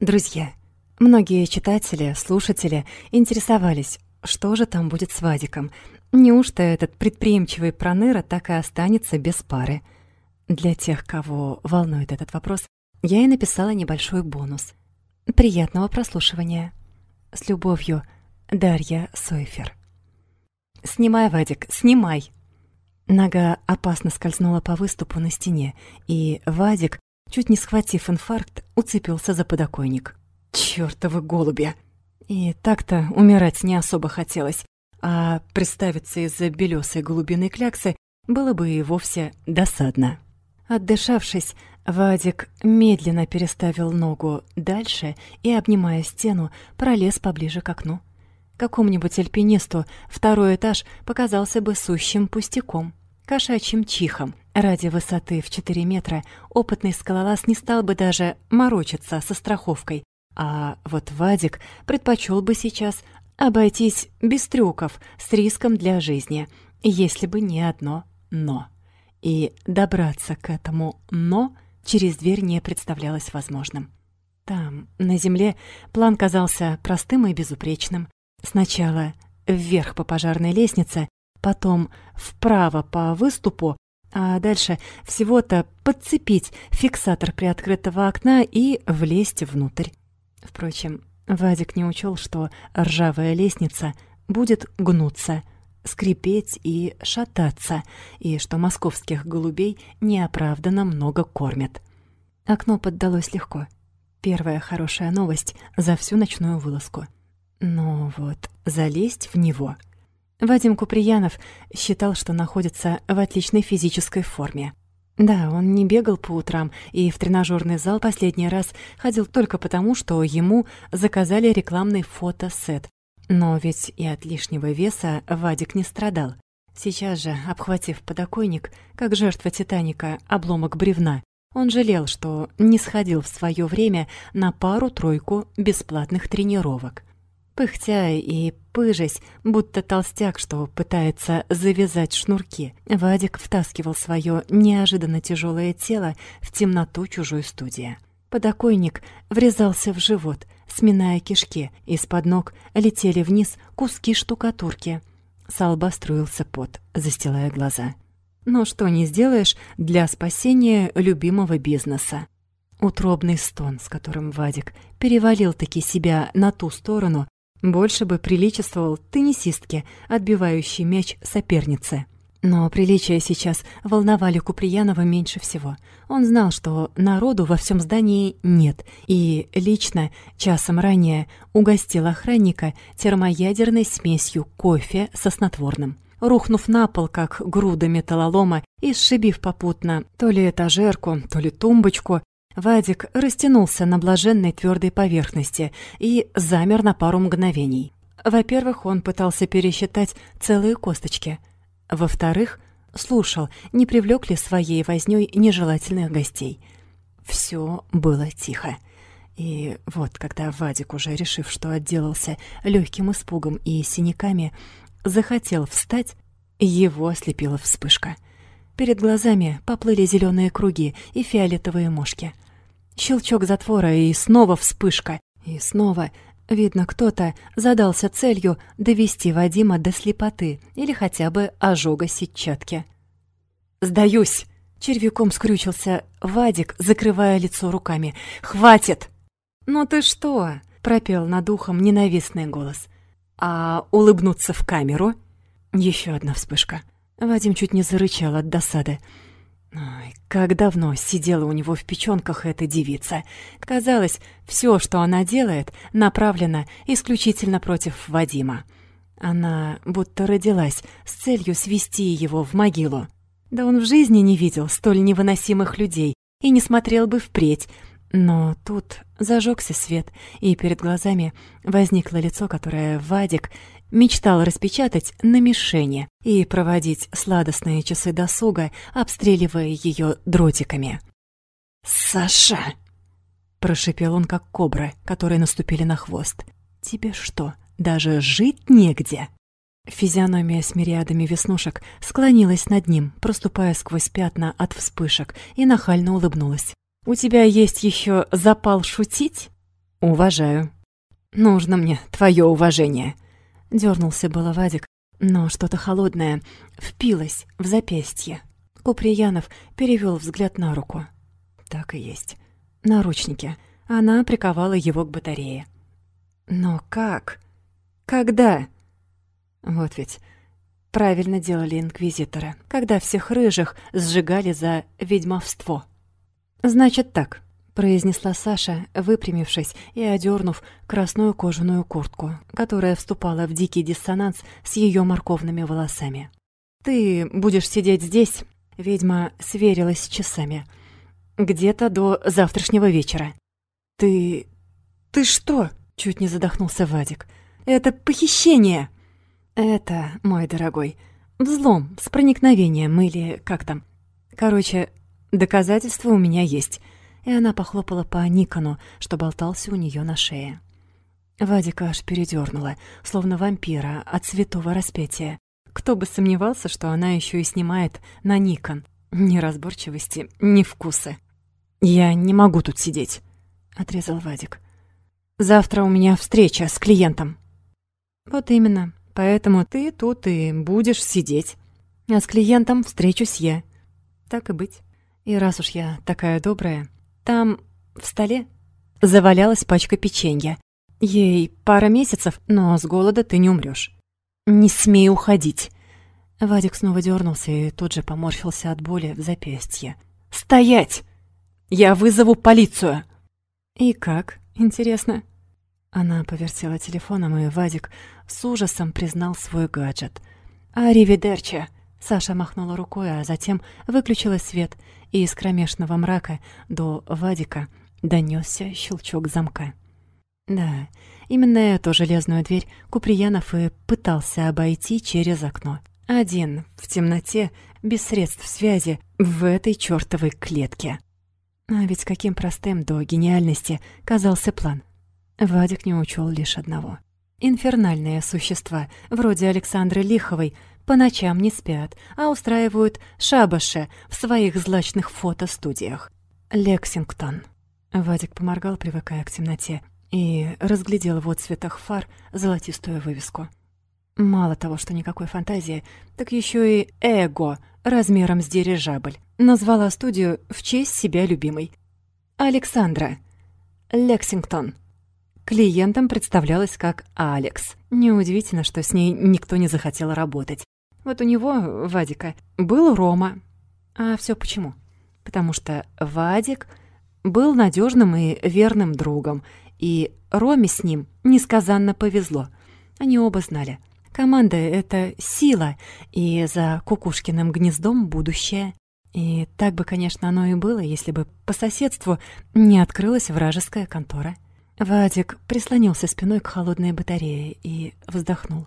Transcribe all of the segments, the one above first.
Друзья, многие читатели, слушатели интересовались, что же там будет с Вадиком. Неужто этот предприимчивый проныра так и останется без пары? Для тех, кого волнует этот вопрос, я и написала небольшой бонус. Приятного прослушивания. С любовью, Дарья Сойфер. «Снимай, Вадик, снимай!» Нога опасно скользнула по выступу на стене, и Вадик, чуть не схватив инфаркт, уцепился за подоконник. «Чёртовы голуби!» И так-то умирать не особо хотелось, а представиться из-за белёсой голубиной кляксы было бы и вовсе досадно. Отдышавшись, Вадик медленно переставил ногу дальше и, обнимая стену, пролез поближе к окну. Какому-нибудь альпинисту второй этаж показался бы сущим пустяком, кошачьим чихом. Ради высоты в 4 метра опытный скалолаз не стал бы даже морочиться со страховкой, а вот Вадик предпочел бы сейчас обойтись без трюков с риском для жизни, если бы не одно «но». И добраться к этому «но» через дверь не представлялось возможным. Там, на земле, план казался простым и безупречным. Сначала вверх по пожарной лестнице, потом вправо по выступу, а дальше всего-то подцепить фиксатор приоткрытого окна и влезть внутрь. Впрочем, Вадик не учел, что ржавая лестница будет гнуться — скрипеть и шататься, и что московских голубей неоправданно много кормят. Окно поддалось легко. Первая хорошая новость за всю ночную вылазку. Но вот залезть в него... Вадим Куприянов считал, что находится в отличной физической форме. Да, он не бегал по утрам и в тренажерный зал последний раз ходил только потому, что ему заказали рекламный фотосет, но ведь и от лишнего веса Вадик не страдал. Сейчас же, обхватив подоконник, как жертва Титаника, обломок бревна, он жалел, что не сходил в свое время на пару-тройку бесплатных тренировок. Пыхтя и пыжась, будто толстяк, что пытается завязать шнурки, Вадик втаскивал свое неожиданно тяжелое тело в темноту чужой студии. Подоконник врезался в живот, сминая кишки, из-под ног летели вниз куски штукатурки. С лба струился пот, застилая глаза. Но что не сделаешь для спасения любимого бизнеса. Утробный стон, с которым Вадик перевалил-таки себя на ту сторону, больше бы приличествовал теннисистке, отбивающей мяч сопернице. Но приличия сейчас волновали Куприянова меньше всего. Он знал, что народу во всем здании нет, и лично часом ранее угостил охранника термоядерной смесью кофе со снотворным. Рухнув на пол, как груда металлолома, и сшибив попутно то ли этажерку, то ли тумбочку, Вадик растянулся на блаженной твердой поверхности и замер на пару мгновений. Во-первых, он пытался пересчитать целые косточки — во-вторых, слушал, не привлек ли своей вознёй нежелательных гостей. Все было тихо. И вот, когда Вадик, уже решив, что отделался легким испугом и синяками, захотел встать, его ослепила вспышка. Перед глазами поплыли зеленые круги и фиолетовые мошки. Щелчок затвора и снова вспышка, и снова Видно, кто-то задался целью довести Вадима до слепоты или хотя бы ожога сетчатки. «Сдаюсь!» — червяком скрючился Вадик, закрывая лицо руками. «Хватит!» «Ну ты что?» — пропел над ухом ненавистный голос. «А улыбнуться в камеру?» Еще одна вспышка. Вадим чуть не зарычал от досады. Ой, как давно сидела у него в печёнках эта девица. Казалось, всё, что она делает, направлено исключительно против Вадима. Она будто родилась с целью свести его в могилу. Да он в жизни не видел столь невыносимых людей и не смотрел бы впредь. Но тут зажёгся свет, и перед глазами возникло лицо, которое Вадик мечтал распечатать на мишени и проводить сладостные часы досуга, обстреливая ее дротиками. «Саша!» — прошипел он, как кобра, которые наступили на хвост. «Тебе что, даже жить негде?» Физиономия с мириадами веснушек склонилась над ним, проступая сквозь пятна от вспышек, и нахально улыбнулась. «У тебя есть еще запал шутить?» «Уважаю». «Нужно мне твое уважение», — дернулся было Вадик, но что-то холодное впилось в запястье. Куприянов перевел взгляд на руку. Так и есть. Наручники. Она приковала его к батарее. Но как? Когда? Вот ведь правильно делали инквизиторы, когда всех рыжих сжигали за ведьмовство. Значит так, произнесла Саша, выпрямившись и одернув красную кожаную куртку, которая вступала в дикий диссонанс с ее морковными волосами. «Ты будешь сидеть здесь», — ведьма сверилась с часами, «где-то до завтрашнего вечера». «Ты... ты что?» — чуть не задохнулся Вадик. «Это похищение!» «Это, мой дорогой, взлом с проникновением или как там. Короче, доказательства у меня есть» и она похлопала по Никону, что болтался у нее на шее. Вадика аж передернула, словно вампира от святого распятия. Кто бы сомневался, что она еще и снимает на Никон. Ни разборчивости, ни вкуса. «Я не могу тут сидеть», — отрезал Вадик. «Завтра у меня встреча с клиентом». «Вот именно. Поэтому ты тут и будешь сидеть. А с клиентом встречусь я. Так и быть. И раз уж я такая добрая, там, в столе, завалялась пачка печенья. Ей пара месяцев, но с голода ты не умрёшь. Не смей уходить. Вадик снова дернулся и тут же поморщился от боли в запястье. «Стоять! Я вызову полицию!» «И как? Интересно?» Она повертела телефоном, и Вадик с ужасом признал свой гаджет. «Аривидерчи!» Саша махнула рукой, а затем выключила свет, и из кромешного мрака до Вадика донесся щелчок замка. Да, именно эту железную дверь Куприянов и пытался обойти через окно. Один, в темноте, без средств связи, в этой чёртовой клетке. А ведь каким простым до гениальности казался план. Вадик не учел лишь одного. Инфернальные существа, вроде Александры Лиховой, по ночам не спят, а устраивают шабаши в своих злачных фотостудиях. Лексингтон. Вадик поморгал, привыкая к темноте, и разглядел в отцветах фар золотистую вывеску. Мало того, что никакой фантазии, так еще и эго размером с дирижабль. Назвала студию в честь себя любимой. Александра. Лексингтон. Клиентам представлялась как Алекс. Неудивительно, что с ней никто не захотел работать. Вот у него, Вадика, был Рома. А все почему? Потому что Вадик был надежным и верным другом, и Роме с ним несказанно повезло. Они оба знали. Команда — это сила, и за Кукушкиным гнездом будущее. И так бы, конечно, оно и было, если бы по соседству не открылась вражеская контора. Вадик прислонился спиной к холодной батарее и вздохнул.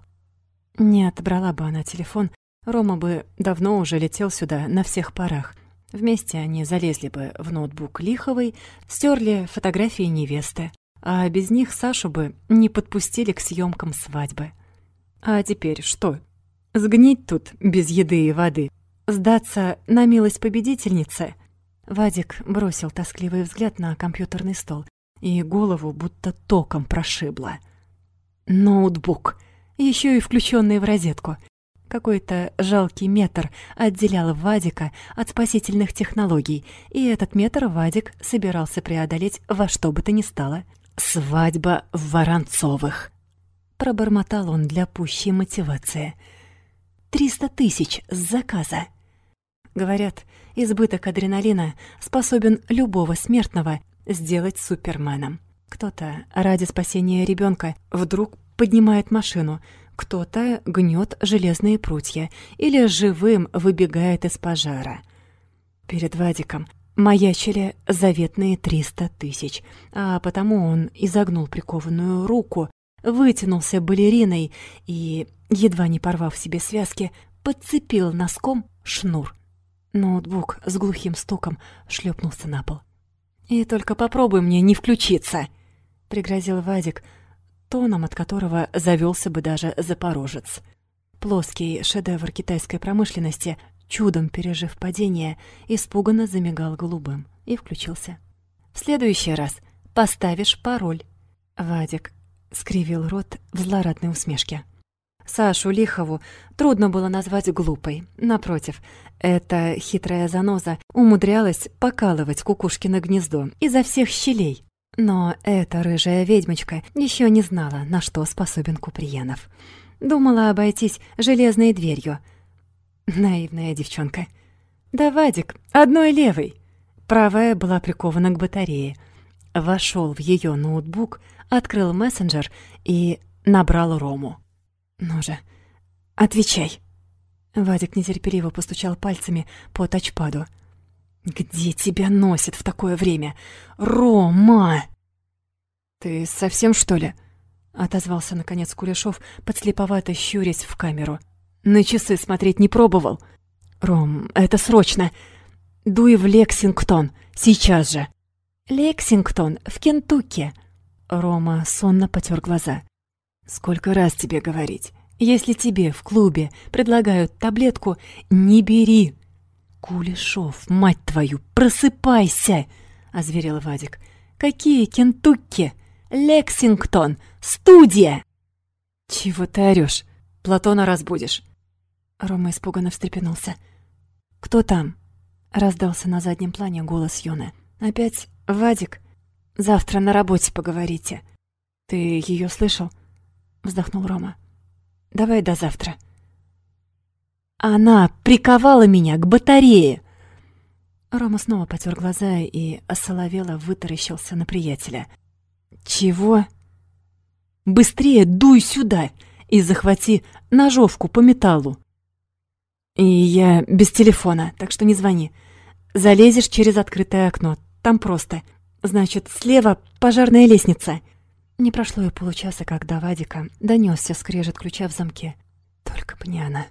Не отобрала бы она телефон, Рома бы давно уже летел сюда на всех парах. Вместе они залезли бы в ноутбук Лиховой, стерли фотографии невесты, а без них Сашу бы не подпустили к съемкам свадьбы. А теперь что? Сгнить тут без еды и воды? Сдаться на милость победительницы? Вадик бросил тоскливый взгляд на компьютерный стол, и голову будто током прошибло. Ноутбук — еще и включенные в розетку. Какой-то жалкий метр отделял Вадика от спасительных технологий, и этот метр Вадик собирался преодолеть во что бы то ни стало. «Свадьба Воронцовых!» Пробормотал он для пущей мотивации. «Триста тысяч с заказа!» Говорят, избыток адреналина способен любого смертного сделать суперменом. Кто-то ради спасения ребенка вдруг поднимает машину, кто-то гнет железные прутья или живым выбегает из пожара. Перед Вадиком маячили заветные триста тысяч, а потому он изогнул прикованную руку, вытянулся балериной и, едва не порвав себе связки, подцепил носком шнур. Ноутбук с глухим стуком шлепнулся на пол. «И только попробуй мне не включиться!» — пригрозил Вадик, тоном, от которого завелся бы даже запорожец. Плоский шедевр китайской промышленности, чудом пережив падение, испуганно замигал голубым и включился. «В следующий раз поставишь пароль», Вадик скривил рот в злорадной усмешке. Сашу Лихову трудно было назвать глупой. Напротив, эта хитрая заноза умудрялась покалывать кукушкино гнездо изо всех щелей. Но эта рыжая ведьмочка еще не знала, на что способен Куприянов. Думала обойтись железной дверью. Наивная девчонка. Да, Вадик, одной левой. Правая была прикована к батарее. Вошел в ее ноутбук, открыл мессенджер и набрал Рому. «Ну же, отвечай!» Вадик нетерпеливо постучал пальцами по тачпаду. «Где тебя носит в такое время? Рома!» «Ты совсем, что ли?» — отозвался, наконец, Кулешов, подслеповато щурясь в камеру. «На часы смотреть не пробовал?» «Ром, это срочно! Дуй в Лексингтон, сейчас же!» «Лексингтон, в Кентукки!» Рома сонно потер глаза. Сколько раз тебе говорить? Если тебе в клубе предлагают таблетку, не бери. Кулешов, мать твою, просыпайся, озверел Вадик. Какие Кентукки? Лексингтон, студия. Чего ты орёшь? Платона разбудишь. Рома испуганно встрепенулся. Кто там? раздался на заднем плане голос Юны. Опять Вадик. Завтра на работе поговорите. Ты ее слышал? вздохнул Рома. Давай до завтра. Она приковала меня к батарее. Рома снова потер глаза и осоловело вытаращился на приятеля. Чего? Быстрее дуй сюда и захвати ножовку по металлу. И я без телефона, так что не звони. Залезешь через открытое окно. Там просто. Значит, слева пожарная лестница. Не прошло и получаса, как до Вадика донесся скрежет ключа в замке. Только бы не она.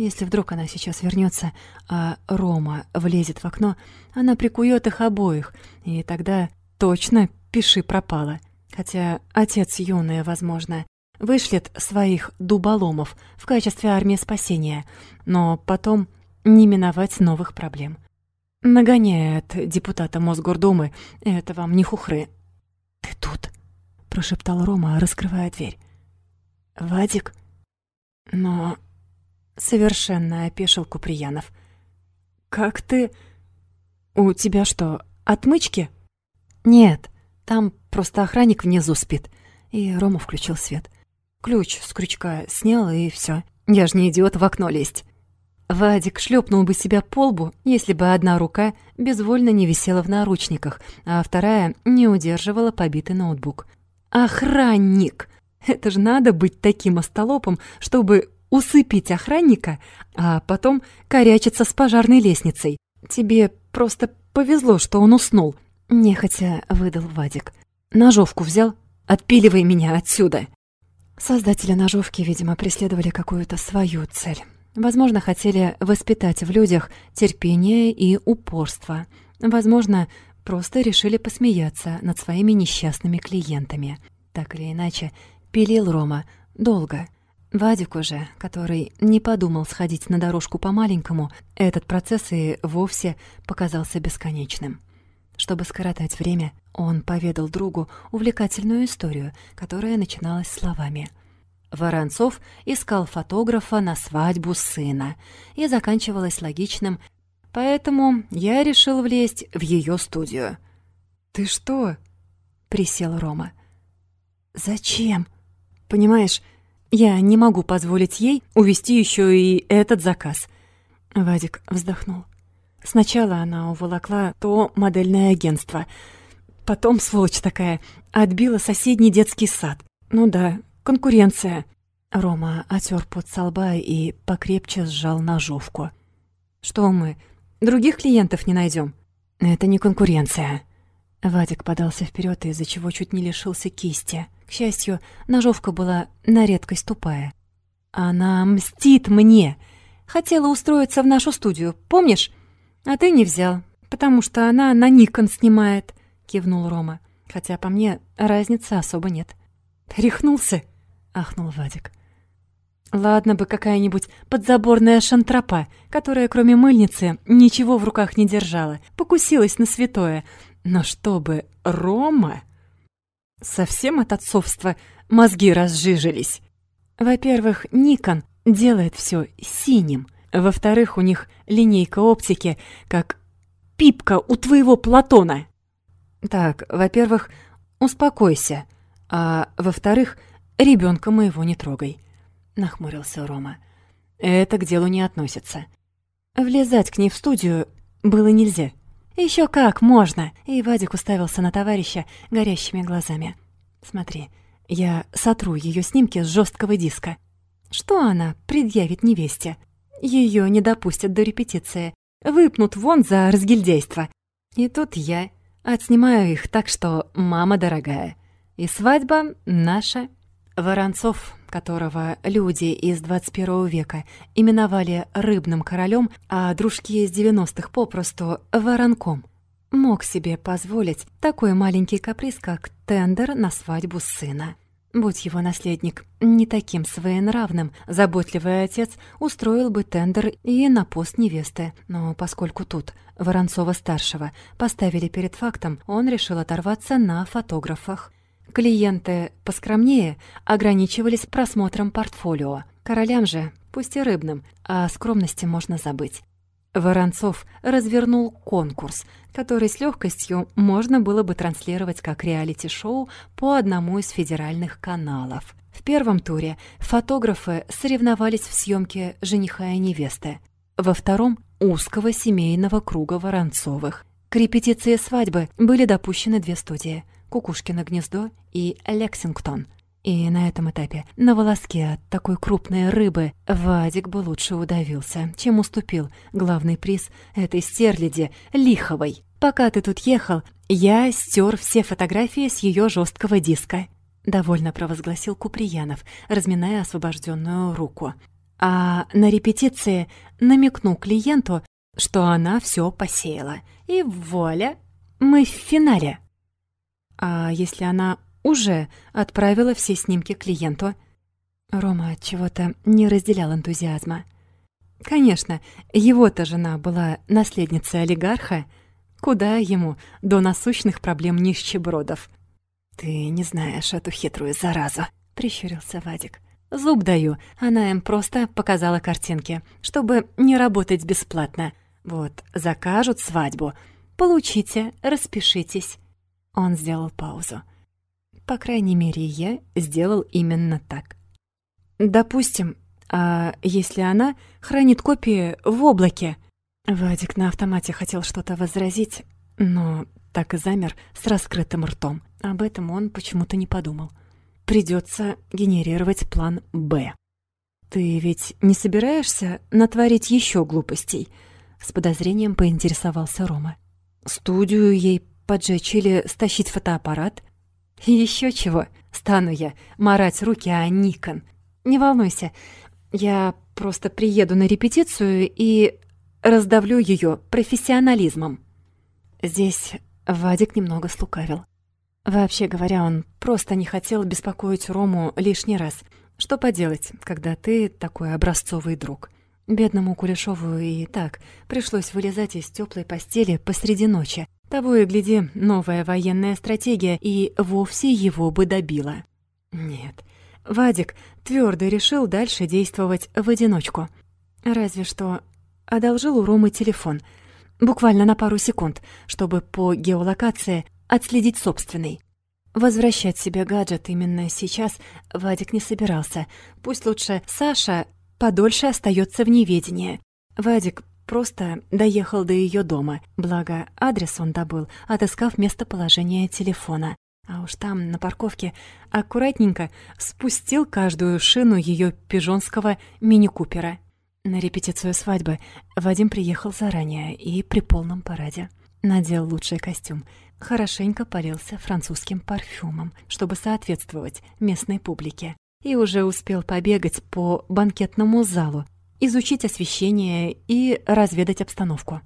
Если вдруг она сейчас вернется, а Рома влезет в окно, она прикует их обоих, и тогда точно пиши пропало. Хотя отец юная, возможно, вышлет своих дуболомов в качестве армии спасения, но потом не миновать новых проблем. Нагоняет депутата Мосгордумы, это вам не хухры. «Ты тут?» прошептал Рома, раскрывая дверь. «Вадик?» Но совершенно опешил Куприянов. «Как ты... У тебя что, отмычки?» «Нет, там просто охранник внизу спит». И Рома включил свет. Ключ с крючка снял, и все. Я ж не идиот в окно лезть. Вадик шлепнул бы себя по лбу, если бы одна рука безвольно не висела в наручниках, а вторая не удерживала побитый ноутбук. Охранник! Это же надо быть таким остолопом, чтобы усыпить охранника, а потом корячиться с пожарной лестницей. Тебе просто повезло, что он уснул. Нехотя выдал Вадик. Ножовку взял? Отпиливай меня отсюда. Создатели ножовки, видимо, преследовали какую-то свою цель. Возможно, хотели воспитать в людях терпение и упорство. Возможно, просто решили посмеяться над своими несчастными клиентами. Так или иначе, пилил Рома долго. Вадик уже, который не подумал сходить на дорожку по-маленькому, этот процесс и вовсе показался бесконечным. Чтобы скоротать время, он поведал другу увлекательную историю, которая начиналась словами «Воронцов искал фотографа на свадьбу сына» и заканчивалась логичным Поэтому я решил влезть в ее студию. «Ты что?» — присел Рома. «Зачем?» «Понимаешь, я не могу позволить ей увести еще и этот заказ». Вадик вздохнул. Сначала она уволокла то модельное агентство. Потом, сволочь такая, отбила соседний детский сад. Ну да, конкуренция. Рома отер под со и покрепче сжал ножовку. «Что мы, Других клиентов не найдем. Это не конкуренция. Вадик подался вперед, из-за чего чуть не лишился кисти. К счастью, ножовка была на редкость тупая. Она мстит мне. Хотела устроиться в нашу студию, помнишь? А ты не взял, потому что она на Никон снимает, кивнул Рома. Хотя по мне разницы особо нет. Рехнулся, ахнул Вадик. Ладно бы какая-нибудь подзаборная шантропа, которая кроме мыльницы ничего в руках не держала, покусилась на святое. Но чтобы Рома... Совсем от отцовства мозги разжижились. Во-первых, Никон делает все синим. Во-вторых, у них линейка оптики, как пипка у твоего Платона. Так, во-первых, успокойся. А во-вторых, ребенка моего не трогай. Нахмурился Рома. Это к делу не относится. Влезать к ней в студию было нельзя. Еще как можно!» И Вадик уставился на товарища горящими глазами. «Смотри, я сотру ее снимки с жесткого диска. Что она предъявит невесте? Ее не допустят до репетиции. Выпнут вон за разгильдейство. И тут я отснимаю их так, что мама дорогая. И свадьба наша. Воронцов, которого люди из 21 века именовали «рыбным королем», а дружки из 90-х попросту «воронком», мог себе позволить такой маленький каприз, как тендер на свадьбу сына. Будь его наследник не таким своенравным, заботливый отец устроил бы тендер и на пост невесты. Но поскольку тут Воронцова-старшего поставили перед фактом, он решил оторваться на фотографах. Клиенты поскромнее ограничивались просмотром портфолио. Королям же, пусть и рыбным, о скромности можно забыть. Воронцов развернул конкурс, который с легкостью можно было бы транслировать как реалити-шоу по одному из федеральных каналов. В первом туре фотографы соревновались в съемке жениха и невесты. Во втором — узкого семейного круга Воронцовых. К репетиции свадьбы были допущены две студии — Кукушкино гнездо и Лексингтон. И на этом этапе на волоске от такой крупной рыбы Вадик бы лучше удавился, чем уступил главный приз этой стерляди Лиховой. Пока ты тут ехал, я стер все фотографии с ее жесткого диска. Довольно провозгласил Куприянов, разминая освобожденную руку. А на репетиции намекнул клиенту, что она все посеяла. И вуаля, мы в финале. А если она уже отправила все снимки клиенту? Рома от чего-то не разделял энтузиазма. Конечно, его-то жена была наследницей олигарха, куда ему до насущных проблем нищебродов. «Ты не знаешь эту хитрую заразу», — прищурился Вадик. «Зуб даю, она им просто показала картинки, чтобы не работать бесплатно. Вот, закажут свадьбу. Получите, распишитесь. Он сделал паузу. По крайней мере, я сделал именно так. Допустим, а если она хранит копии в облаке? Вадик на автомате хотел что-то возразить, но так и замер с раскрытым ртом. Об этом он почему-то не подумал. Придется генерировать план «Б». «Ты ведь не собираешься натворить еще глупостей?» С подозрением поинтересовался Рома. «Студию ей поджечь или стащить фотоаппарат. Еще чего, стану я марать руки о Никон. Не волнуйся, я просто приеду на репетицию и раздавлю ее профессионализмом. Здесь Вадик немного слукавил. Вообще говоря, он просто не хотел беспокоить Рому лишний раз. Что поделать, когда ты такой образцовый друг? Бедному Кулешову и так пришлось вылезать из теплой постели посреди ночи, того и гляди, новая военная стратегия и вовсе его бы добила. Нет, Вадик твердо решил дальше действовать в одиночку. Разве что одолжил у Ромы телефон, буквально на пару секунд, чтобы по геолокации отследить собственный. Возвращать себе гаджет именно сейчас Вадик не собирался. Пусть лучше Саша подольше остается в неведении. Вадик просто доехал до ее дома, благо адрес он добыл, отыскав местоположение телефона. А уж там, на парковке, аккуратненько спустил каждую шину ее пижонского мини-купера. На репетицию свадьбы Вадим приехал заранее и при полном параде. Надел лучший костюм, хорошенько полился французским парфюмом, чтобы соответствовать местной публике. И уже успел побегать по банкетному залу, изучить освещение и разведать обстановку.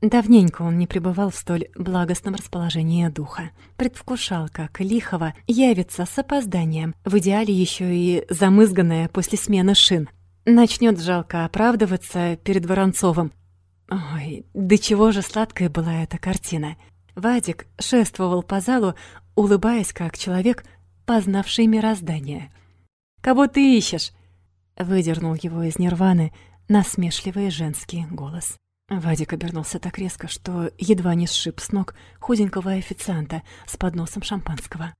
Давненько он не пребывал в столь благостном расположении духа. Предвкушал, как Лихова явится с опозданием, в идеале еще и замызганная после смены шин. Начнет жалко оправдываться перед Воронцовым. Ой, до чего же сладкая была эта картина. Вадик шествовал по залу, улыбаясь, как человек, познавший мироздание. «Кого ты ищешь?» — выдернул его из нирваны насмешливый женский голос. Вадик обернулся так резко, что едва не сшиб с ног худенького официанта с подносом шампанского.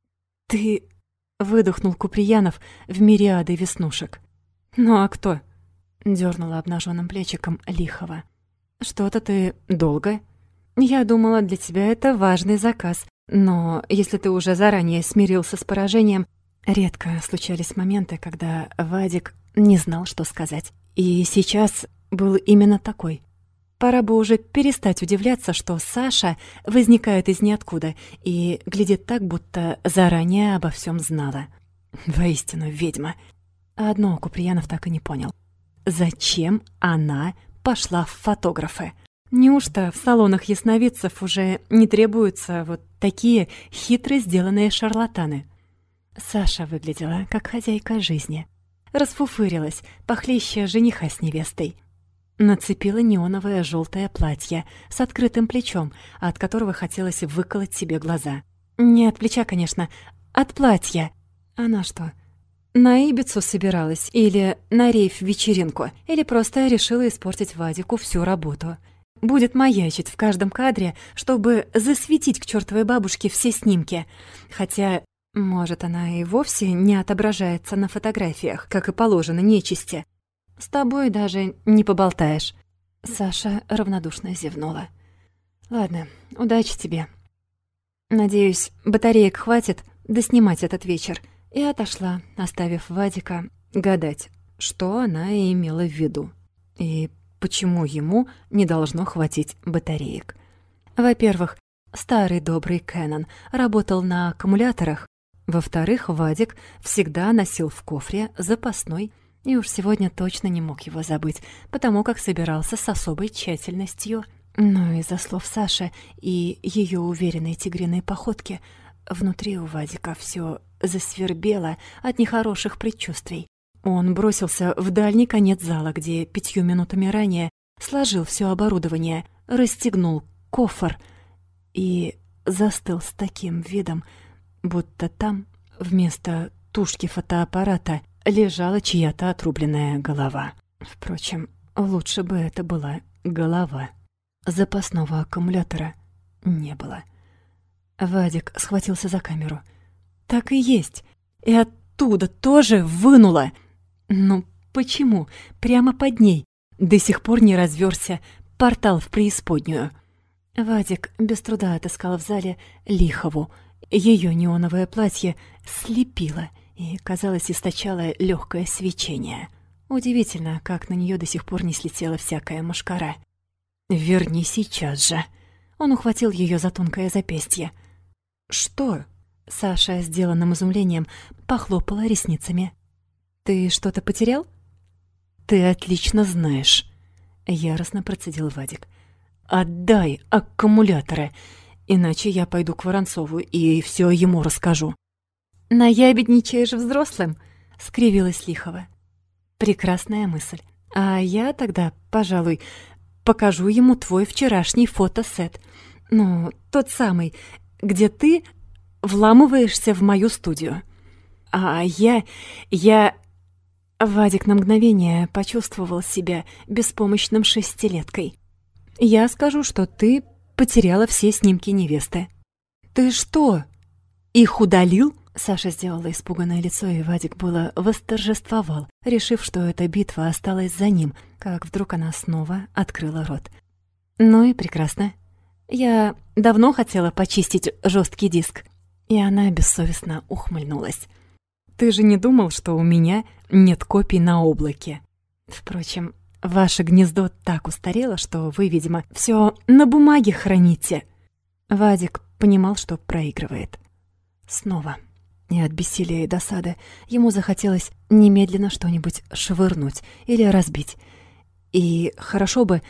«Ты...» — выдохнул Куприянов в мириады веснушек. «Ну а кто?» — дернула обнаженным плечиком Лихова. «Что-то ты долго?» «Я думала, для тебя это важный заказ. Но если ты уже заранее смирился с поражением...» Редко случались моменты, когда Вадик не знал, что сказать. И сейчас был именно такой. Пора бы уже перестать удивляться, что Саша возникает из ниоткуда и глядит так, будто заранее обо всем знала. Воистину, ведьма. Одно Куприянов так и не понял. Зачем она пошла в фотографы? Неужто в салонах ясновидцев уже не требуются вот такие хитро сделанные шарлатаны? Саша выглядела как хозяйка жизни. Расфуфырилась, похлеще жениха с невестой. Нацепила неоновое желтое платье с открытым плечом, от которого хотелось выколоть себе глаза. Не от плеча, конечно, от платья. Она что, на Ибицу собиралась? Или на рейф-вечеринку? Или просто решила испортить Вадику всю работу? Будет маячить в каждом кадре, чтобы засветить к чертовой бабушке все снимки. Хотя, может, она и вовсе не отображается на фотографиях, как и положено нечисти. С тобой даже не поболтаешь». Саша равнодушно зевнула. «Ладно, удачи тебе. Надеюсь, батареек хватит доснимать этот вечер». И отошла, оставив Вадика гадать, что она имела в виду. И почему ему не должно хватить батареек. Во-первых, старый добрый Кэнон работал на аккумуляторах. Во-вторых, Вадик всегда носил в кофре запасной и уж сегодня точно не мог его забыть, потому как собирался с особой тщательностью. Но из-за слов Саши и ее уверенной тигриной походки внутри у Вадика все засвербело от нехороших предчувствий. Он бросился в дальний конец зала, где пятью минутами ранее сложил все оборудование, расстегнул кофр и застыл с таким видом, будто там вместо тушки фотоаппарата лежала чья-то отрубленная голова. Впрочем, лучше бы это была голова. Запасного аккумулятора не было. Вадик схватился за камеру. Так и есть. И оттуда тоже вынула. Ну почему? Прямо под ней. До сих пор не разверся портал в преисподнюю. Вадик без труда отыскал в зале Лихову. Ее неоновое платье слепило — и, казалось, источало легкое свечение. Удивительно, как на нее до сих пор не слетела всякая мушкара. «Верни сейчас же!» Он ухватил ее за тонкое запястье. «Что?» Саша, сделанным изумлением, похлопала ресницами. «Ты что-то потерял?» «Ты отлично знаешь», — яростно процедил Вадик. «Отдай аккумуляторы, иначе я пойду к Воронцову и все ему расскажу». «Наябедничаешь взрослым?» — скривилась Лихова. «Прекрасная мысль. А я тогда, пожалуй, покажу ему твой вчерашний фотосет. Ну, тот самый, где ты вламываешься в мою студию. А я... я...» Вадик на мгновение почувствовал себя беспомощным шестилеткой. «Я скажу, что ты потеряла все снимки невесты». «Ты что, их удалил?» Саша сделала испуганное лицо, и Вадик было восторжествовал, решив, что эта битва осталась за ним, как вдруг она снова открыла рот. «Ну и прекрасно. Я давно хотела почистить жесткий диск». И она бессовестно ухмыльнулась. «Ты же не думал, что у меня нет копий на облаке?» «Впрочем, ваше гнездо так устарело, что вы, видимо, все на бумаге храните». Вадик понимал, что проигрывает. Снова. И от бессилия и досады ему захотелось немедленно что-нибудь швырнуть или разбить. И хорошо бы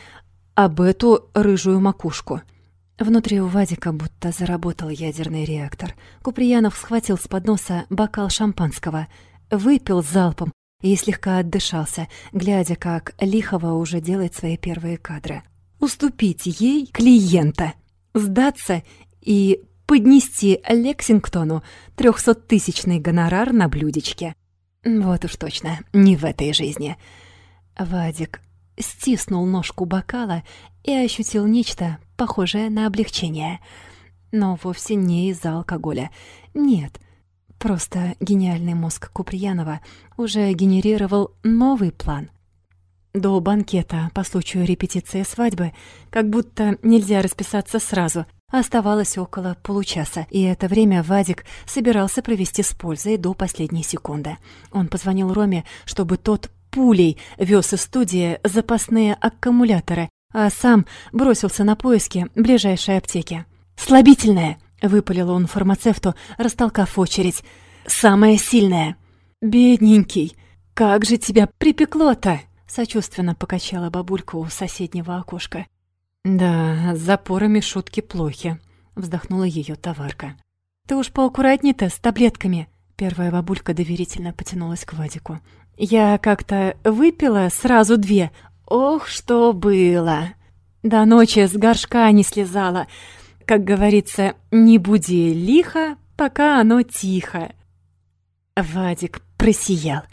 об эту рыжую макушку. Внутри у Вадика будто заработал ядерный реактор. Куприянов схватил с подноса бокал шампанского, выпил залпом и слегка отдышался, глядя, как Лихова уже делает свои первые кадры. Уступить ей клиента, сдаться и поднести Лексингтону трехсоттысячный гонорар на блюдечке. Вот уж точно, не в этой жизни. Вадик стиснул ножку бокала и ощутил нечто похожее на облегчение. Но вовсе не из-за алкоголя. Нет, просто гениальный мозг Куприянова уже генерировал новый план. До банкета по случаю репетиции свадьбы как будто нельзя расписаться сразу. Оставалось около получаса, и это время Вадик собирался провести с пользой до последней секунды. Он позвонил Роме, чтобы тот пулей вез из студии запасные аккумуляторы, а сам бросился на поиски ближайшей аптеки. «Слабительное!» — выпалил он фармацевту, растолкав очередь. «Самое сильное!» «Бедненький! Как же тебя припекло-то!» — сочувственно покачала бабулька у соседнего окошка. «Да, с запорами шутки плохи», — вздохнула ее товарка. «Ты уж поаккуратней-то с таблетками!» Первая бабулька доверительно потянулась к Вадику. Я как-то выпила сразу две. Ох, что было! До ночи с горшка не слезала. Как говорится, не буди лихо, пока оно тихо. Вадик просиял.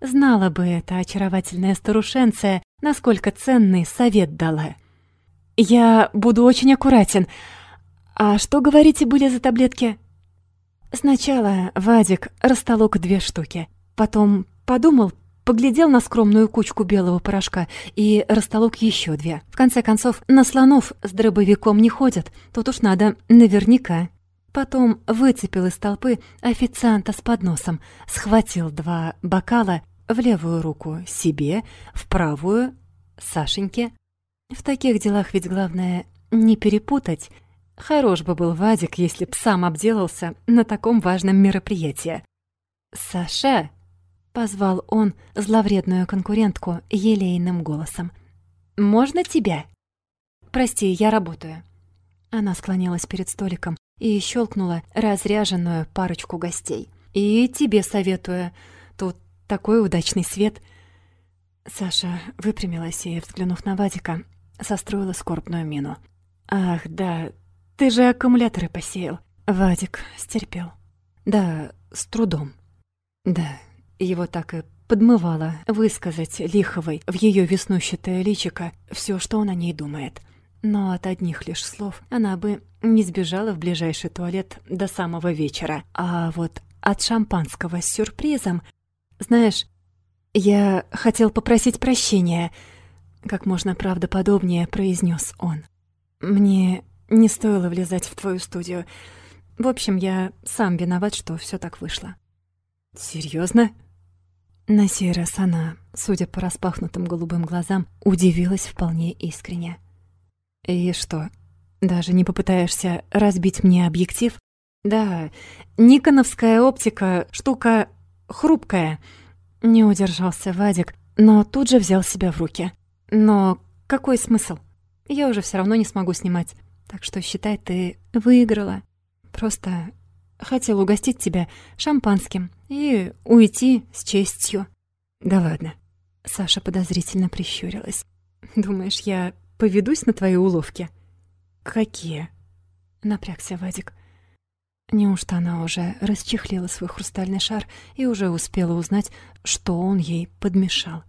Знала бы эта очаровательная старушенция, насколько ценный совет дала. «Я буду очень аккуратен. А что, говорите, были за таблетки?» Сначала Вадик растолок две штуки, потом Подумал, поглядел на скромную кучку белого порошка и растолок еще две. В конце концов, на слонов с дробовиком не ходят, тут уж надо наверняка. Потом выцепил из толпы официанта с подносом, схватил два бокала в левую руку себе, в правую — Сашеньке. В таких делах ведь главное не перепутать. Хорош бы был Вадик, если б сам обделался на таком важном мероприятии. «Саша!» Позвал он зловредную конкурентку елейным голосом. «Можно тебя?» «Прости, я работаю». Она склонилась перед столиком и щелкнула разряженную парочку гостей. «И тебе советую. Тут такой удачный свет». Саша выпрямилась и, взглянув на Вадика, состроила скорбную мину. «Ах, да, ты же аккумуляторы посеял». Вадик стерпел. «Да, с трудом». «Да, его так и подмывало высказать Лиховой в ее веснущатое личико все, что он о ней думает. Но от одних лишь слов она бы не сбежала в ближайший туалет до самого вечера. А вот от шампанского с сюрпризом... Знаешь, я хотел попросить прощения, как можно правдоподобнее произнес он. Мне не стоило влезать в твою студию. В общем, я сам виноват, что все так вышло. Серьезно? На сей раз она, судя по распахнутым голубым глазам, удивилась вполне искренне. «И что, даже не попытаешься разбить мне объектив?» «Да, никоновская оптика — штука хрупкая». Не удержался Вадик, но тут же взял себя в руки. «Но какой смысл? Я уже все равно не смогу снимать. Так что, считай, ты выиграла. Просто хотел угостить тебя шампанским и уйти с честью. Да ладно. Саша подозрительно прищурилась. Думаешь, я поведусь на твои уловки? Какие? Напрягся Вадик. Неужто она уже расчехлила свой хрустальный шар и уже успела узнать, что он ей подмешал?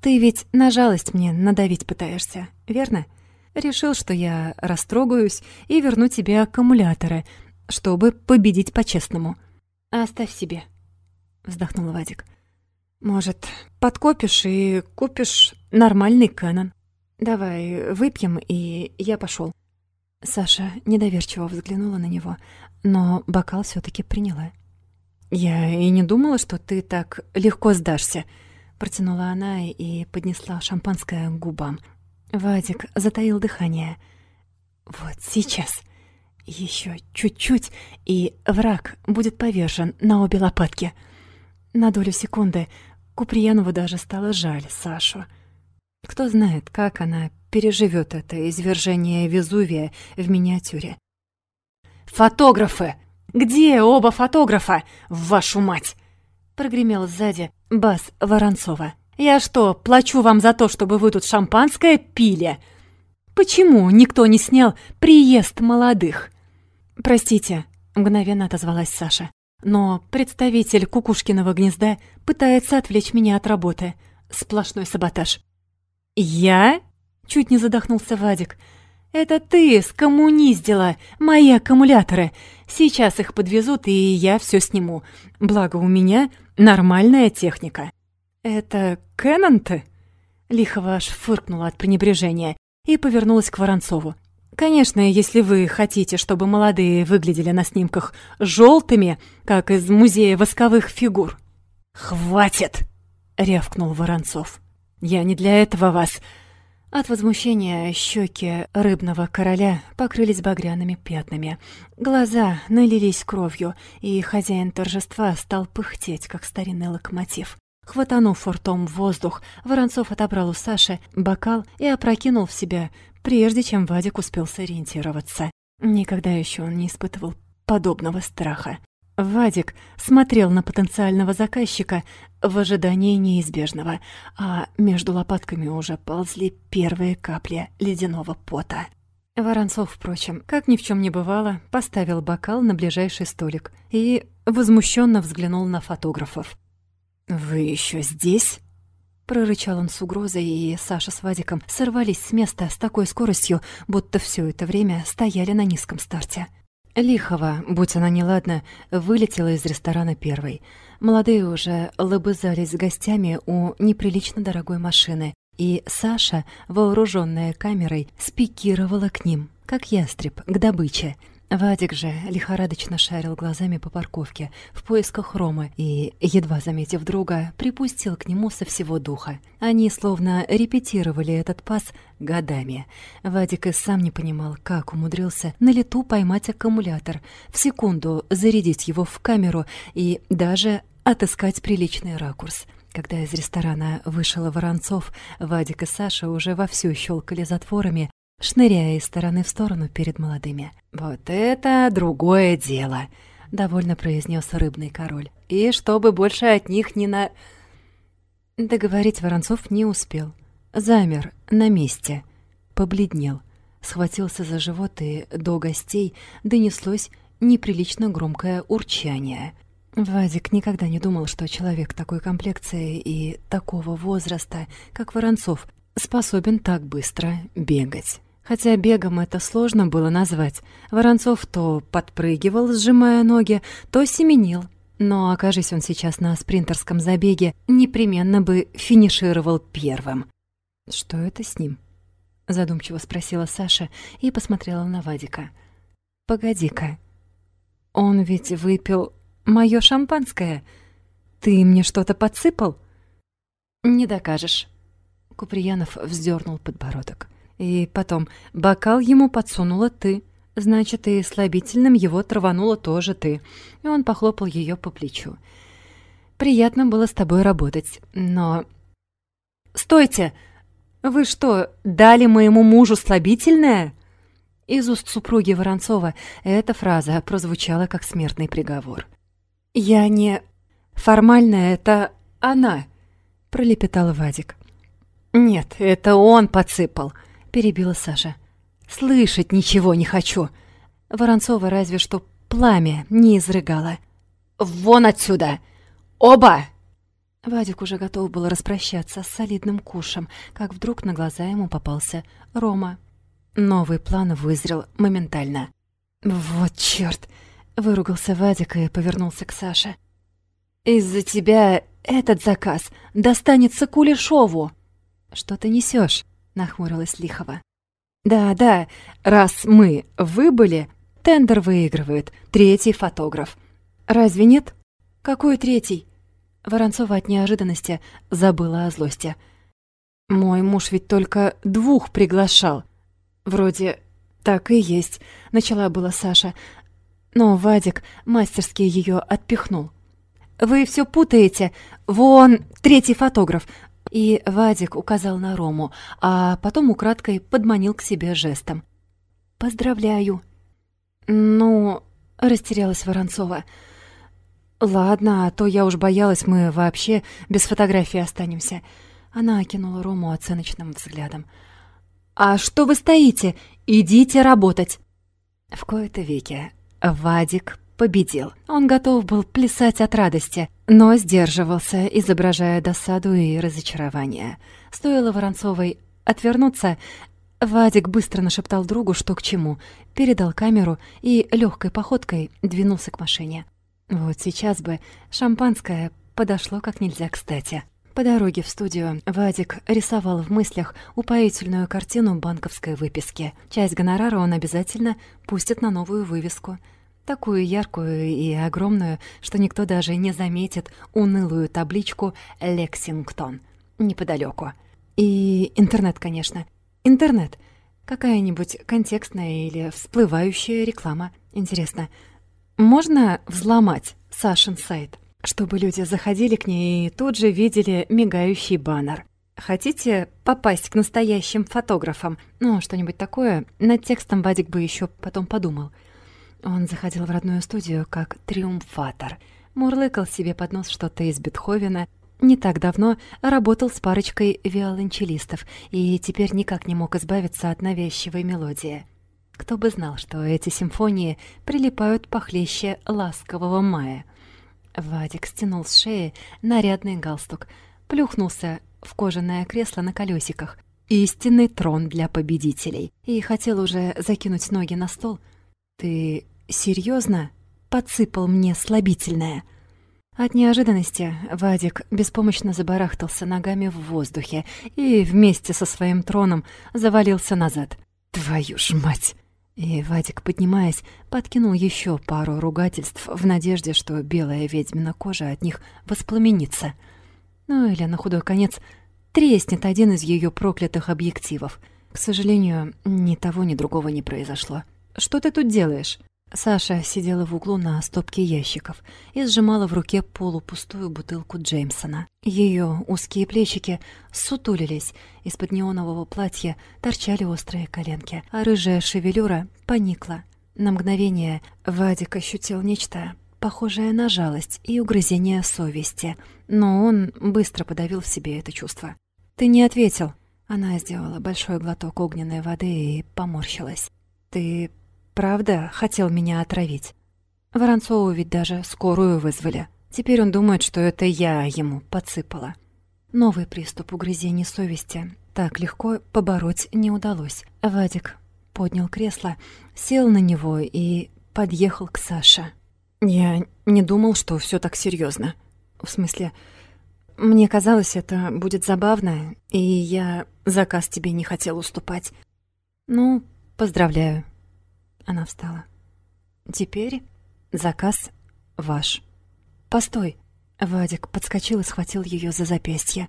Ты ведь на жалость мне надавить пытаешься, верно? Решил, что я растрогаюсь и верну тебе аккумуляторы, чтобы победить по-честному. Оставь себе. — вздохнул Вадик. «Может, подкопишь и купишь нормальный Кэнон? Давай выпьем, и я пошел. Саша недоверчиво взглянула на него, но бокал все таки приняла. «Я и не думала, что ты так легко сдашься», — протянула она и поднесла шампанское к губам. Вадик затаил дыхание. «Вот сейчас. Еще чуть-чуть, и враг будет повержен на обе лопатки». На долю секунды Куприянову даже стало жаль Сашу. Кто знает, как она переживет это извержение Везувия в миниатюре. «Фотографы! Где оба фотографа, вашу мать?» Прогремел сзади бас Воронцова. «Я что, плачу вам за то, чтобы вы тут шампанское пили? Почему никто не снял приезд молодых?» «Простите», — мгновенно отозвалась Саша. «Но представитель кукушкиного гнезда пытается отвлечь меня от работы. Сплошной саботаж». «Я?» — чуть не задохнулся Вадик. «Это ты скоммуниздила мои аккумуляторы. Сейчас их подвезут, и я все сниму. Благо у меня нормальная техника». «Это Кэнон-то?» Лихова аж фыркнула от пренебрежения и повернулась к Воронцову. «Конечно, если вы хотите, чтобы молодые выглядели на снимках желтыми, как из музея восковых фигур». «Хватит!» — рявкнул Воронцов. «Я не для этого вас...» От возмущения щеки рыбного короля покрылись багряными пятнами. Глаза налились кровью, и хозяин торжества стал пыхтеть, как старинный локомотив. Хватанув ртом воздух, Воронцов отобрал у Саши бокал и опрокинул в себя, прежде чем Вадик успел сориентироваться. Никогда еще он не испытывал подобного страха. Вадик смотрел на потенциального заказчика в ожидании неизбежного, а между лопатками уже ползли первые капли ледяного пота. Воронцов, впрочем, как ни в чем не бывало, поставил бокал на ближайший столик и возмущенно взглянул на фотографов. «Вы еще здесь?» Прорычал он с угрозой, и Саша с Вадиком сорвались с места с такой скоростью, будто все это время стояли на низком старте. Лихова, будь она неладна, вылетела из ресторана первой. Молодые уже лобызались с гостями у неприлично дорогой машины, и Саша, вооруженная камерой, спикировала к ним, как ястреб, к добыче — Вадик же лихорадочно шарил глазами по парковке в поисках Ромы и, едва заметив друга, припустил к нему со всего духа. Они словно репетировали этот пас годами. Вадик и сам не понимал, как умудрился на лету поймать аккумулятор, в секунду зарядить его в камеру и даже отыскать приличный ракурс. Когда из ресторана вышел Воронцов, Вадик и Саша уже вовсю щелкали затворами, шныряя из стороны в сторону перед молодыми. «Вот это другое дело!» — довольно произнес рыбный король. «И чтобы больше от них не на...» Договорить Воронцов не успел. Замер на месте, побледнел, схватился за живот, и до гостей донеслось неприлично громкое урчание. Вадик никогда не думал, что человек такой комплекции и такого возраста, как Воронцов, способен так быстро бегать. Хотя бегом это сложно было назвать. Воронцов то подпрыгивал, сжимая ноги, то семенил. Но, окажись он сейчас на спринтерском забеге, непременно бы финишировал первым. «Что это с ним?» — задумчиво спросила Саша и посмотрела на Вадика. «Погоди-ка. Он ведь выпил моё шампанское. Ты мне что-то подсыпал?» «Не докажешь». Куприянов вздернул подбородок. И потом, бокал ему подсунула ты. Значит, и слабительным его траванула тоже ты. И он похлопал ее по плечу. Приятно было с тобой работать, но... Стойте! Вы что, дали моему мужу слабительное? Из уст супруги Воронцова эта фраза прозвучала как смертный приговор. «Я не... Формально это она», — пролепетал Вадик. «Нет, это он подсыпал», перебила Саша. «Слышать ничего не хочу!» Воронцова разве что пламя не изрыгала. «Вон отсюда! Оба!» Вадик уже готов был распрощаться с солидным кушем, как вдруг на глаза ему попался Рома. Новый план вызрел моментально. «Вот чёрт!» — выругался Вадик и повернулся к Саше. «Из-за тебя этот заказ достанется Кулешову!» «Что ты несёшь?» — нахмурилась Лихова. «Да, да, раз мы выбыли, тендер выигрывает третий фотограф. Разве нет? Какой третий?» Воронцова от неожиданности забыла о злости. «Мой муж ведь только двух приглашал. Вроде так и есть», — начала была Саша. Но Вадик мастерски ее отпихнул. «Вы все путаете. Вон третий фотограф. И Вадик указал на Рому, а потом украдкой подманил к себе жестом. «Поздравляю». «Ну...» — растерялась Воронцова. «Ладно, а то я уж боялась, мы вообще без фотографии останемся». Она окинула Рому оценочным взглядом. «А что вы стоите? Идите работать!» В кои-то веки Вадик победил. Он готов был плясать от радости, но сдерживался, изображая досаду и разочарование. Стоило Воронцовой отвернуться, Вадик быстро нашептал другу, что к чему, передал камеру и легкой походкой двинулся к машине. Вот сейчас бы шампанское подошло как нельзя кстати. По дороге в студию Вадик рисовал в мыслях упоительную картину банковской выписки. Часть гонорара он обязательно пустит на новую вывеску. Такую яркую и огромную, что никто даже не заметит унылую табличку «Лексингтон» неподалеку. И интернет, конечно. Интернет. Какая-нибудь контекстная или всплывающая реклама. Интересно, можно взломать Сашин сайт? чтобы люди заходили к ней и тут же видели мигающий баннер. Хотите попасть к настоящим фотографам? Ну, что-нибудь такое. Над текстом Вадик бы еще потом подумал. Он заходил в родную студию как триумфатор. Мурлыкал себе под нос что-то из Бетховена. Не так давно работал с парочкой виолончелистов и теперь никак не мог избавиться от навязчивой мелодии. Кто бы знал, что эти симфонии прилипают похлеще ласкового мая — Вадик стянул с шеи нарядный галстук, плюхнулся в кожаное кресло на колесиках. Истинный трон для победителей. И хотел уже закинуть ноги на стол. «Ты серьезно подсыпал мне слабительное?» От неожиданности Вадик беспомощно забарахтался ногами в воздухе и вместе со своим троном завалился назад. «Твою ж мать!» И Вадик, поднимаясь, подкинул еще пару ругательств в надежде, что белая ведьмина кожа от них воспламенится. Ну или, на худой конец, треснет один из ее проклятых объективов. К сожалению, ни того, ни другого не произошло. «Что ты тут делаешь?» Саша сидела в углу на стопке ящиков и сжимала в руке полупустую бутылку Джеймсона. Ее узкие плечики сутулились, из-под неонового платья торчали острые коленки, а рыжая шевелюра поникла. На мгновение Вадик ощутил нечто похожее на жалость и угрызение совести, но он быстро подавил в себе это чувство. «Ты не ответил». Она сделала большой глоток огненной воды и поморщилась. «Ты Правда, хотел меня отравить. Воронцову ведь даже скорую вызвали. Теперь он думает, что это я ему подсыпала. Новый приступ угрызений совести так легко побороть не удалось. Вадик поднял кресло, сел на него и подъехал к Саше. Я не думал, что все так серьезно. В смысле, мне казалось, это будет забавно, и я заказ тебе не хотел уступать. Ну, поздравляю, она встала. «Теперь заказ ваш». «Постой!» Вадик подскочил и схватил ее за запястье.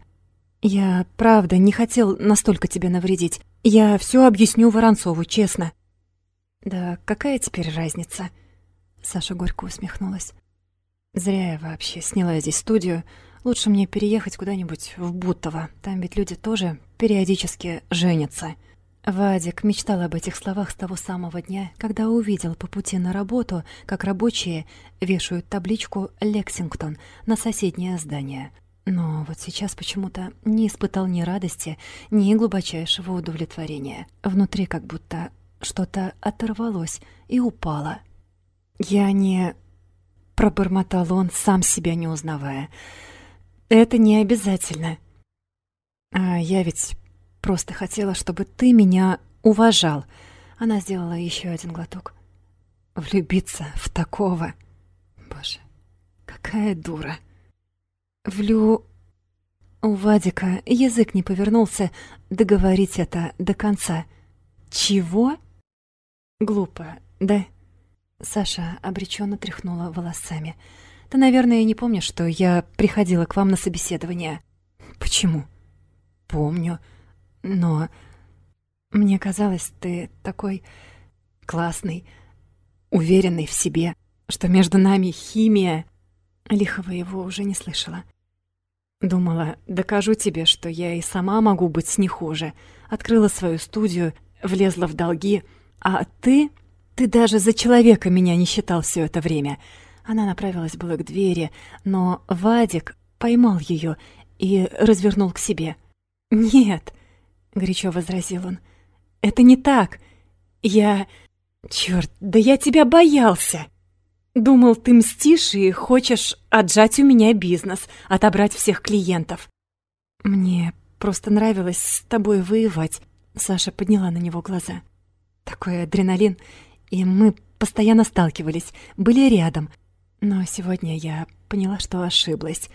«Я, правда, не хотел настолько тебе навредить. Я все объясню Воронцову, честно». «Да какая теперь разница?» Саша горько усмехнулась. «Зря я вообще сняла здесь студию. Лучше мне переехать куда-нибудь в Бутово. Там ведь люди тоже периодически женятся». Вадик мечтал об этих словах с того самого дня, когда увидел по пути на работу, как рабочие вешают табличку «Лексингтон» на соседнее здание. Но вот сейчас почему-то не испытал ни радости, ни глубочайшего удовлетворения. Внутри как будто что-то оторвалось и упало. «Я не...» — пробормотал он, сам себя не узнавая. «Это не обязательно. А я ведь Просто хотела, чтобы ты меня уважал. Она сделала еще один глоток. Влюбиться в такого. Боже, какая дура. Влю... У Вадика язык не повернулся договорить это до конца. Чего? Глупо, да? Саша обреченно тряхнула волосами. Ты, наверное, не помнишь, что я приходила к вам на собеседование. Почему? Помню. Но мне казалось, ты такой классный, уверенный в себе, что между нами химия. Лихова его уже не слышала. Думала, докажу тебе, что я и сама могу быть не хуже. Открыла свою студию, влезла в долги, а ты... Ты даже за человека меня не считал все это время. Она направилась было к двери, но Вадик поймал ее и развернул к себе. «Нет, — горячо возразил он. «Это не так. Я... Чёрт, да я тебя боялся! Думал, ты мстишь и хочешь отжать у меня бизнес, отобрать всех клиентов. Мне просто нравилось с тобой воевать. Саша подняла на него глаза. Такой адреналин, и мы постоянно сталкивались, были рядом. Но сегодня я поняла, что ошиблась.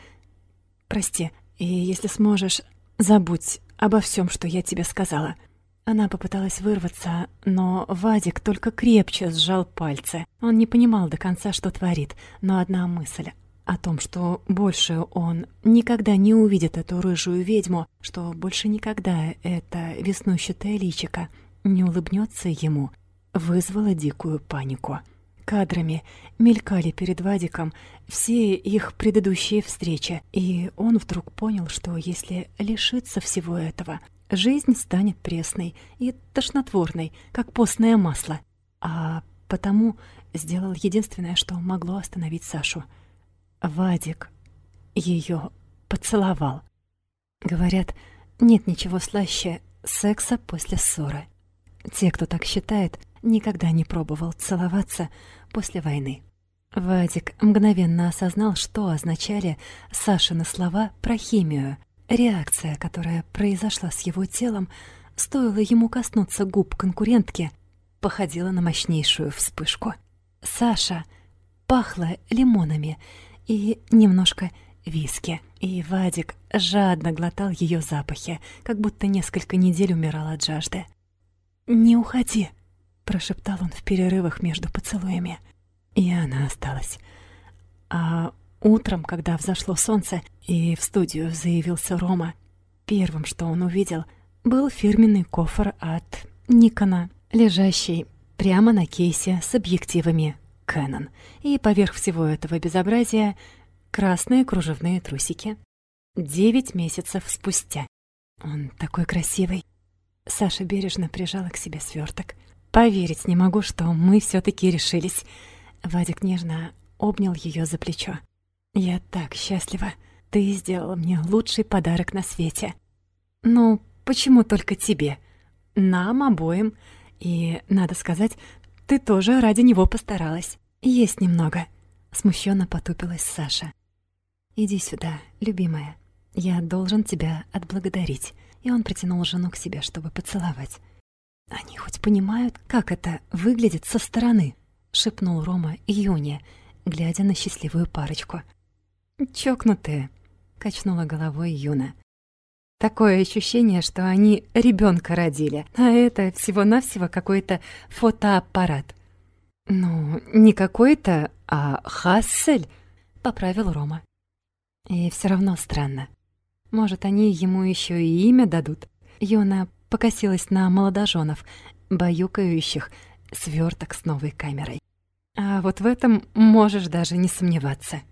Прости, и если сможешь, забудь обо всем, что я тебе сказала. Она попыталась вырваться, но Вадик только крепче сжал пальцы. Он не понимал до конца, что творит, но одна мысль о том, что больше он никогда не увидит эту рыжую ведьму, что больше никогда это веснущатое личико не улыбнется ему, вызвала дикую панику. Кадрами мелькали перед Вадиком все их предыдущие встречи, и он вдруг понял, что если лишиться всего этого, жизнь станет пресной и тошнотворной, как постное масло. А потому сделал единственное, что могло остановить Сашу. Вадик ее поцеловал. Говорят, нет ничего слаще секса после ссоры. Те, кто так считает, никогда не пробовал целоваться после войны. Вадик мгновенно осознал, что означали Сашины слова про химию, Реакция, которая произошла с его телом, стоило ему коснуться губ конкурентки, походила на мощнейшую вспышку. Саша пахла лимонами и немножко виски, и Вадик жадно глотал ее запахи, как будто несколько недель умирал от жажды. «Не уходи», — прошептал он в перерывах между поцелуями. И она осталась. А Утром, когда взошло солнце и в студию заявился Рома, первым, что он увидел, был фирменный кофр от Никона, лежащий прямо на кейсе с объективами Canon. И поверх всего этого безобразия красные кружевные трусики. Девять месяцев спустя. Он такой красивый. Саша бережно прижала к себе сверток. Поверить не могу, что мы все таки решились. Вадик нежно обнял ее за плечо. Я так счастлива. Ты сделала мне лучший подарок на свете. Ну, почему только тебе? Нам обоим. И, надо сказать, ты тоже ради него постаралась. Есть немного. Смущенно потупилась Саша. Иди сюда, любимая. Я должен тебя отблагодарить. И он притянул жену к себе, чтобы поцеловать. Они хоть понимают, как это выглядит со стороны, шепнул Рома Юне, глядя на счастливую парочку. «Чокнутые», — качнула головой Юна. Такое ощущение, что они ребенка родили, а это всего-навсего какой-то фотоаппарат. «Ну, не какой-то, а Хассель», — поправил Рома. И все равно странно. Может, они ему еще и имя дадут? Юна покосилась на молодоженов, баюкающих сверток с новой камерой. А вот в этом можешь даже не сомневаться.